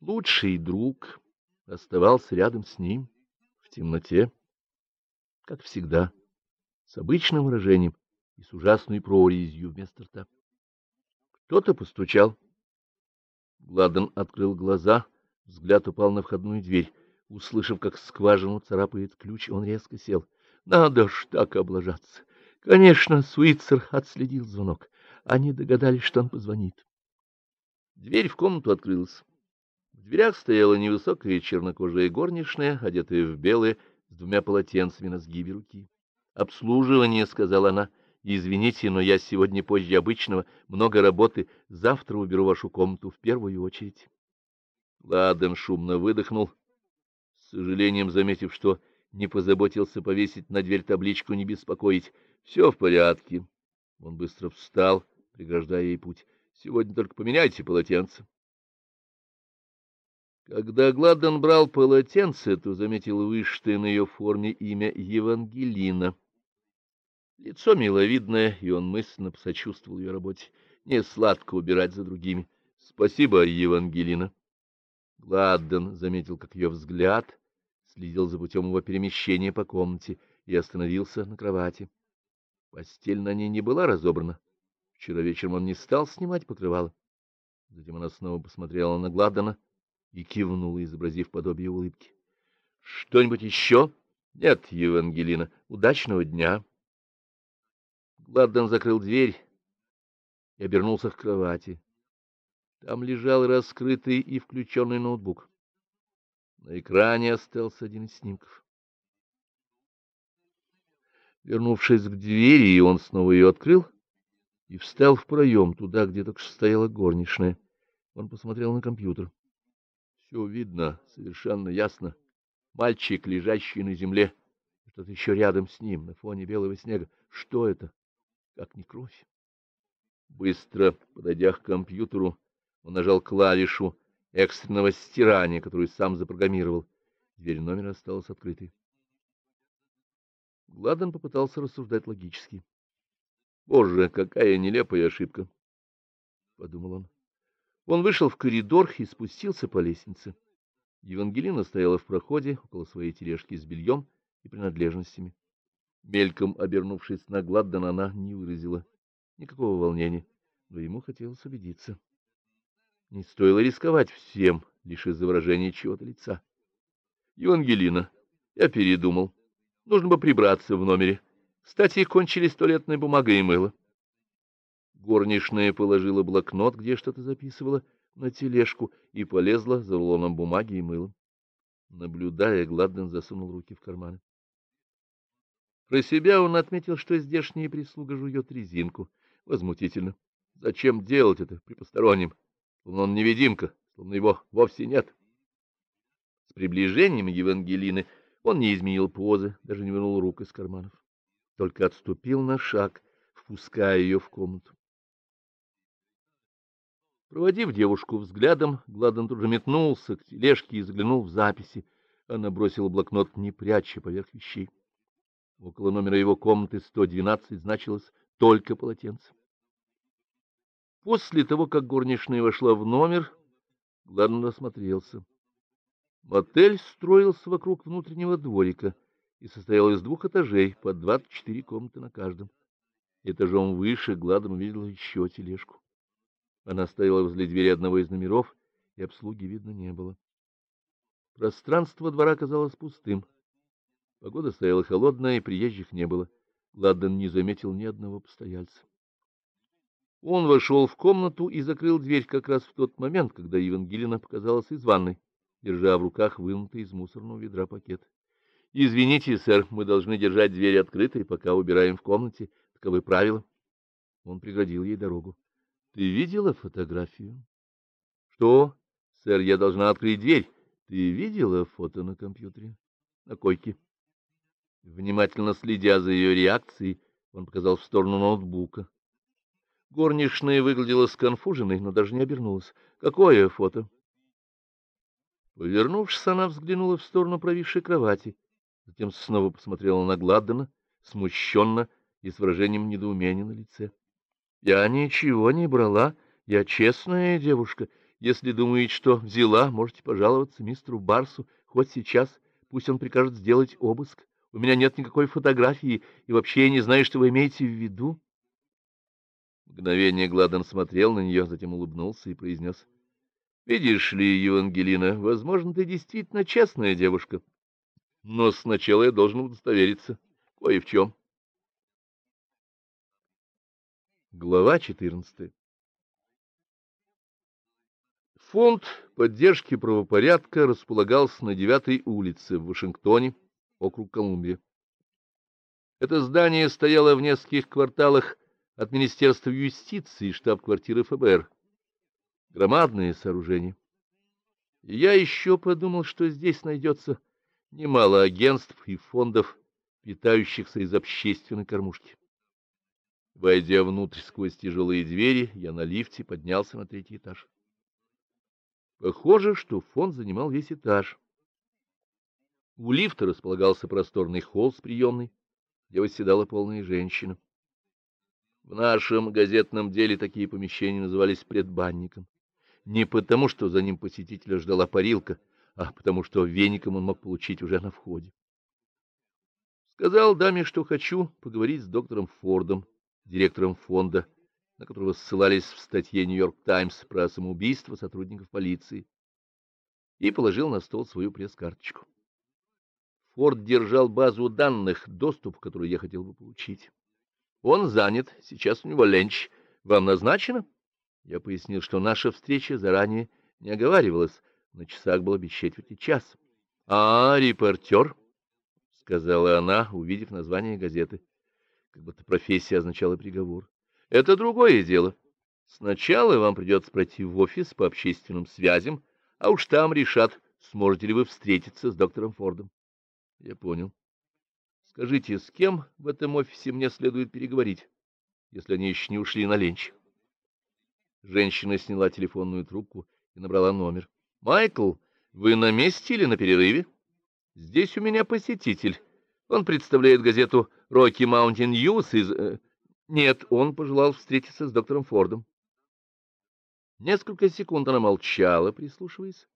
Лучший друг оставался рядом с ним, в темноте, как всегда, с обычным выражением и с ужасной прорезью вместо рта. Кто-то постучал. Гладден открыл глаза, взгляд упал на входную дверь. Услышав, как скважину царапает ключ, он резко сел. Надо ж так облажаться. Конечно, Суицер отследил звонок. Они догадались, что он позвонит. Дверь в комнату открылась. Дверях стояла невысокая чернокожая горничная, одетая в белое, с двумя полотенцами на сгибе руки. «Обслуживание», — сказала она. «Извините, но я сегодня позже обычного, много работы. Завтра уберу вашу комнату в первую очередь». Ладен шумно выдохнул, с сожалением заметив, что не позаботился повесить на дверь табличку «Не беспокоить». «Все в порядке». Он быстро встал, преграждая ей путь. «Сегодня только поменяйте полотенце». Когда Гладден брал полотенце, то заметил вышитое на ее форме имя Евангелина. Лицо миловидное, и он мысленно посочувствовал ее работе. Не сладко убирать за другими. Спасибо, Евангелина. Гладден заметил, как ее взгляд следил за путем его перемещения по комнате и остановился на кровати. Постель на ней не была разобрана. Вчера вечером он не стал снимать покрывало. Затем она снова посмотрела на Гладдена и кивнула, изобразив подобие улыбки. — Что-нибудь еще? — Нет, Евангелина. Удачного дня. Гладден закрыл дверь и обернулся к кровати. Там лежал раскрытый и включенный ноутбук. На экране остался один из снимков. Вернувшись к двери, он снова ее открыл и встал в проем, туда, где только стояла горничная. Он посмотрел на компьютер. Все видно, совершенно ясно. Мальчик, лежащий на земле, что-то еще рядом с ним, на фоне белого снега. Что это? Как не кровь? Быстро подойдя к компьютеру, он нажал клавишу экстренного стирания, которую сам запрограммировал. Дверь номера осталась открытой. Гладен попытался рассуждать логически. «Боже, какая нелепая ошибка!» — подумал он. Он вышел в коридор и спустился по лестнице. Евангелина стояла в проходе около своей тележки с бельем и принадлежностями. Мельком обернувшись на Гладдена, она не выразила никакого волнения, но ему хотелось убедиться. Не стоило рисковать всем, лишь из-за выражения чего-то лица. Евангелина, я передумал. Нужно бы прибраться в номере. Кстати, кончились туалетная бумага и мыло. Горничная положила блокнот, где что-то записывала, на тележку и полезла за рулоном бумаги и мылом. Наблюдая, Гладден засунул руки в карманы. Про себя он отметил, что здешняя прислуга жует резинку. Возмутительно. Зачем делать это при постороннем? Словно он невидимка, словно его вовсе нет. С приближением Евангелины он не изменил позы, даже не вынул рук из карманов. Только отступил на шаг, впуская ее в комнату. Проводив девушку взглядом, Гладен тут же метнулся к тележке и заглянул в записи. Она бросила блокнот, не пряча поверх вещей. Около номера его комнаты 112 значилось только полотенце. После того, как горничная вошла в номер, Гладен осмотрелся. Мотель строился вокруг внутреннего дворика и состоял из двух этажей, по 24 комнаты на каждом. Этажом выше Гладен увидел еще тележку. Она стояла возле двери одного из номеров, и обслуги видно не было. Пространство двора казалось пустым. Погода стояла холодная, и приезжих не было. Гладден не заметил ни одного постояльца. Он вошел в комнату и закрыл дверь как раз в тот момент, когда Евангелина показалась из ванной, держа в руках вынутый из мусорного ведра пакет. — Извините, сэр, мы должны держать дверь открытой, пока убираем в комнате. Таковы правила. Он преградил ей дорогу. — Ты видела фотографию? — Что? Сэр, я должна открыть дверь. Ты видела фото на компьютере? На койке. Внимательно следя за ее реакцией, он показал в сторону ноутбука. Горничная выглядела сконфуженной, но даже не обернулась. Какое фото? Повернувшись, она взглянула в сторону провисшей кровати, затем снова посмотрела на Гладдена, смущенно и с выражением недоумения на лице. — Я ничего не брала, я честная девушка, Если думаете, что взяла, можете пожаловаться мистеру Барсу хоть сейчас, пусть он прикажет сделать обыск. У меня нет никакой фотографии, и вообще я не знаю, что вы имеете в виду. Мгновение Гладен смотрел на нее, затем улыбнулся и произнес. — Видишь ли, Евангелина, возможно, ты действительно честная девушка. Но сначала я должен удостовериться кое в чем. Глава четырнадцатая Фонд поддержки правопорядка располагался на девятой улице в Вашингтоне, округ Колумбия. Это здание стояло в нескольких кварталах от Министерства юстиции и штаб-квартиры ФБР. Громадное сооружение. И я еще подумал, что здесь найдется немало агентств и фондов, питающихся из общественной кормушки. Войдя внутрь сквозь тяжелые двери, я на лифте поднялся на третий этаж. Похоже, что фонд занимал весь этаж. У лифта располагался просторный холл с приемной, где восседала полная женщина. В нашем газетном деле такие помещения назывались предбанником. Не потому, что за ним посетителя ждала парилка, а потому, что веником он мог получить уже на входе. Сказал даме, что хочу поговорить с доктором Фордом, директором фонда на которого ссылались в статье «Нью-Йорк Таймс» про самоубийство сотрудников полиции, и положил на стол свою пресс-карточку. Форд держал базу данных, доступ к я хотел бы получить. Он занят, сейчас у него ленч. Вам назначено? Я пояснил, что наша встреча заранее не оговаривалась, на часах было без четверти час. — А, репортер, — сказала она, увидев название газеты, как будто профессия означала приговор. Это другое дело. Сначала вам придется пройти в офис по общественным связям, а уж там решат, сможете ли вы встретиться с доктором Фордом. Я понял. Скажите, с кем в этом офисе мне следует переговорить, если они еще не ушли на ленч? Женщина сняла телефонную трубку и набрала номер. — Майкл, вы на месте или на перерыве? Здесь у меня посетитель. Он представляет газету «Rocky Mountain News» из... Э, нет, он пожелал встретиться с доктором Фордом. Несколько секунд она молчала, прислушиваясь,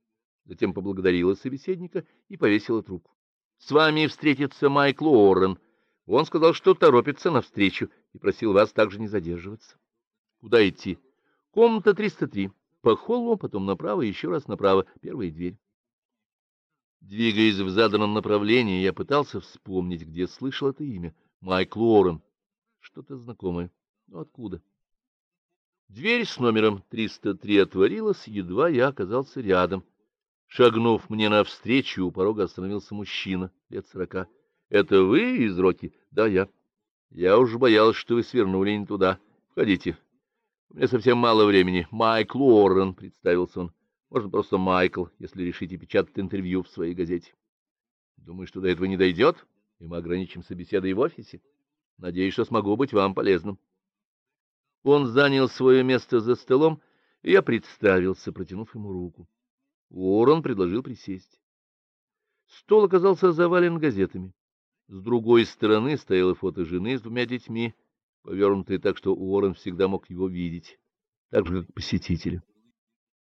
затем поблагодарила собеседника и повесила трубку. — С вами встретится Майкл Уоррен. Он сказал, что торопится навстречу и просил вас также не задерживаться. — Куда идти? — Комната 303. По холлу, потом направо, еще раз направо. Первая дверь. Двигаясь в заданном направлении, я пытался вспомнить, где слышал это имя. Майкл Уоррен. Что-то знакомое. Но откуда? Дверь с номером 303 отворилась, едва я оказался рядом. Шагнув мне навстречу, у порога остановился мужчина лет сорока. — Это вы из Роки? — Да, я. — Я уж боялся, что вы свернули не туда. Входите. У меня совсем мало времени. Майкл Уоррен, — представился он. Можно просто Майкл, если решите печатать интервью в своей газете. Думаю, что до этого не дойдет, и мы ограничимся беседой в офисе. Надеюсь, что смогу быть вам полезным. Он занял свое место за столом, и я представился, протянув ему руку. Уоррен предложил присесть. Стол оказался завален газетами. С другой стороны стояло фото жены с двумя детьми, повернутое так, что Уоррен всегда мог его видеть, так же, как посетители.